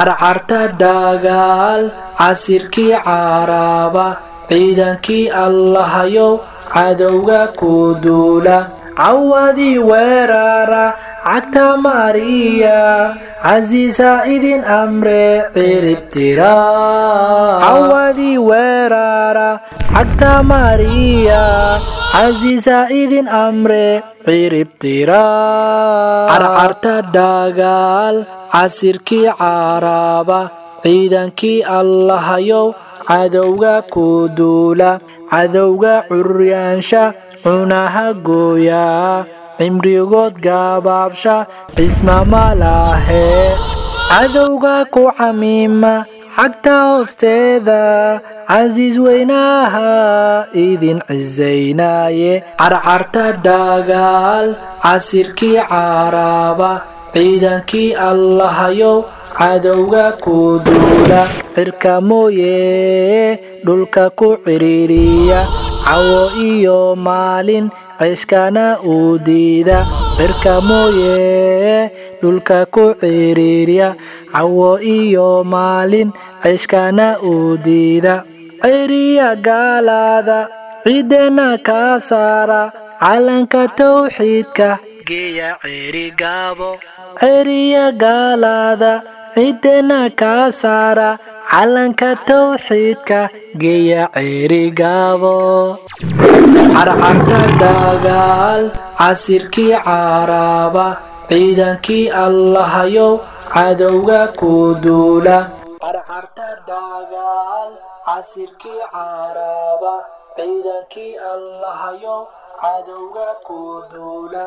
carcarta dagaal casirkii caaraaba ciidankii allahayow cadowga ku duula cawadii weerara cagta mariya casiisa idin amre ciribtira cawadii cagta mariya casiisa idin amre carcarta dagaal casirkii caaraaba ciidankii allahayow cadowga ku duula. Cadowga curyaansha cunaha gooyaa cimrigood gaabaabsha cismamalahe cadowga ku camiima xagta hoosteeda casiis weynaha idin cisaynaaye carcarta dagaal casirkii caaraaba ciidankii allahayow cadowga ku duula cirka mooye dhulka ku ciriiriya cawo iyo maalin ceshkana uu diida. Cirka mooye dhulka ku ciriiriya. Cawo iyo maalin ceshkana uu diida. Ciriya gaalaada ciidena kaa saara. Calanka towxiidka geeya cerigaabo ceriya gaalaada ciidena kaa saara calanka towxiidka geeya cerigaabo carcarta dagaal casirkii caaraaba ciidankii allahayow cadowga ku duula. Carcarta dagaal casirkii caaraaba ciidankii allahayow cadowga ku duula